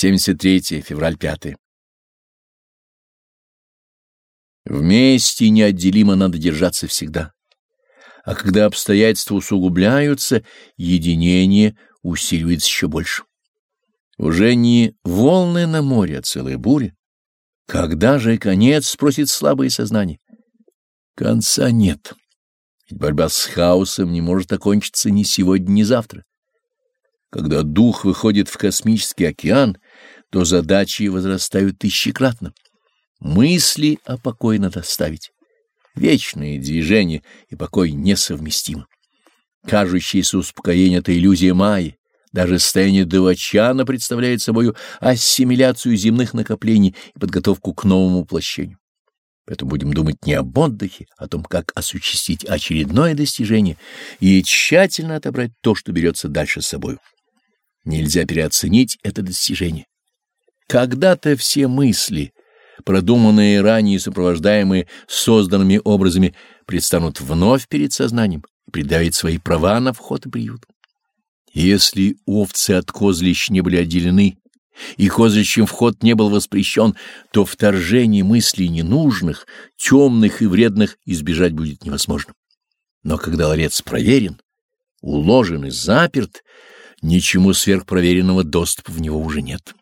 73 февраль 5. Вместе неотделимо надо держаться всегда. А когда обстоятельства усугубляются, единение усиливается еще больше. Уже не волны на море, а целая буря. Когда же конец, спросит слабое сознание? Конца нет. Ведь борьба с хаосом не может окончиться ни сегодня, ни завтра. Когда дух выходит в космический океан, то задачи возрастают тысячекратно. Мысли о покое надо ставить. Вечные движения и покой несовместимы. Кажущееся успокоение — это иллюзия Майи. Даже состояние Девачана представляет собой ассимиляцию земных накоплений и подготовку к новому воплощению. Поэтому будем думать не об отдыхе, а о том, как осуществить очередное достижение и тщательно отобрать то, что берется дальше с собой. Нельзя переоценить это достижение. Когда-то все мысли, продуманные ранее и сопровождаемые созданными образами, предстанут вновь перед сознанием и придавят свои права на вход и приют. Если овцы от козлищ не были отделены, и козлищем вход не был воспрещен, то вторжение мыслей ненужных, темных и вредных избежать будет невозможно. Но когда ларец проверен, уложен и заперт, ничему сверхпроверенного доступа в него уже нет.